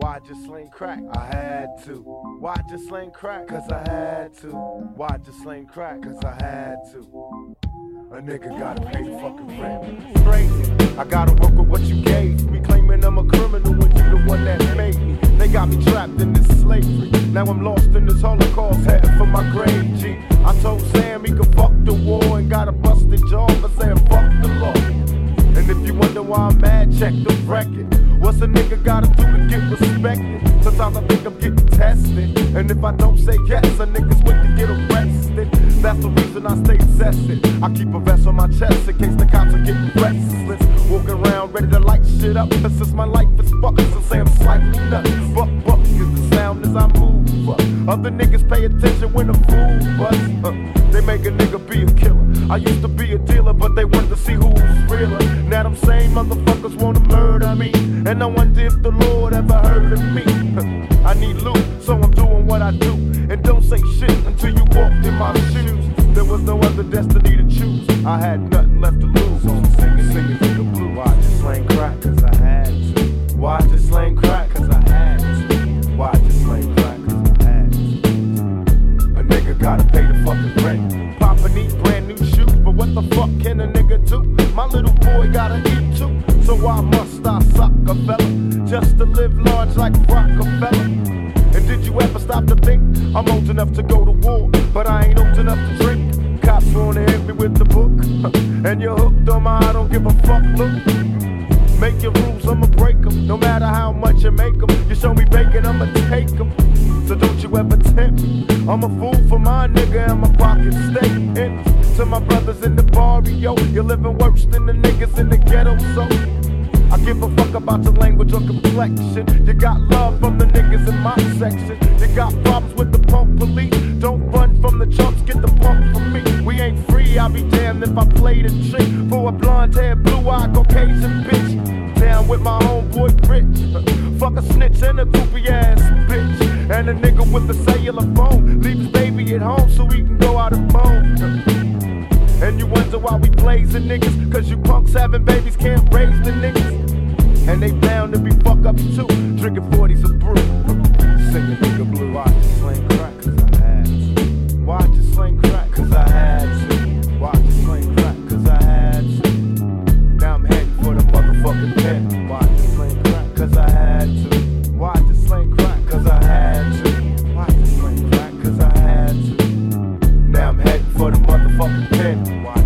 Why just sling crack? I had to. Why just sling crack? Cause I had to. Why just sling crack? Cause I had to. A nigga gotta pay the fucking rent. Crazy. I gotta work with what you gave me. Claiming I'm a criminal when you the one that made me. They got me trapped in this slavery. Now I'm lost in this holocaust, heading for my grave. G. I told Sam he could fuck the war and got a busted jaw for saying fuck the law. And if you wonder why I'm mad, check the record. What's a nigga gotta do to get respected? Sometimes I think I'm getting tested. And if I don't say yes, a nigga's quick to get arrested. That's the reason I stay tested. I keep a vest on my chest in case the cops are getting restless. Walking around ready to light shit up. But since my life is fucked, so say I'm slightly nuts. Buck, buck is the sound as I move. Uh, other niggas pay attention when the fool bust. Uh, they make a nigga be a killer. I used to be a dealer, but they wanted to see who's realer. Now them same motherfuckers wanna murder. And I wonder if the Lord ever heard of me. I need loot, so I'm doing what I do. And don't say shit until you walked in my shoes. There was no other destiny to choose. I had nothing left to lose. So I'm singing, singing to the blue. Why I just slang crack? Cause I had to. Why I just slang crack? Cause I had to. Why I just slang crack? Cause I had to. A nigga gotta pay the fucking rent. Papa need brand new shoes, but what the fuck can a nigga do? My little boy gotta eat too. So why must I suck fella? Just to live large like Rockefeller. And did you ever stop to think I'm old enough to go to war, but I ain't old enough to drink? Cops wanna hit me with the book, and you're hooked on my I don't give a fuck look. Make your rules, I'ma break them. No matter how much you make them, you show me bacon, I'ma take them. So don't you ever tempt me. I'm a fool for my nigga and my pockets stay empty. To my brothers in the barrio, you're living worse than the niggas in the ghetto, so. Give a fuck about your language or complexion. You got love from the niggas in my section. You got problems with the punk police. Don't run from the chumps, get the punk from me. We ain't free, I'll be damned if I play the trick for a blonde haired, blue eyed Caucasian bitch. Down with my homeboy Rich. Fuck a snitch and a goofy ass bitch. And a nigga with a cellular phone. Leave his baby at home so he can go out and moan. And you wonder why we blazing niggas. Cause you punks having babies can't raise the niggas. And they bound to be fuck ups too, drinking 40s of brew. Singing nigga blue. Why just sling crack? Cause I had to. Why just sling crack? Cause I had to. Why just sling crack? Cause I had to. Now I'm heading for the motherfucking pen. Why just sling crack? Cause I had to. Why just sling crack? Cause I had to. Why just sling crack? Cause I had to. Now I'm heading for the motherfucking pen. Why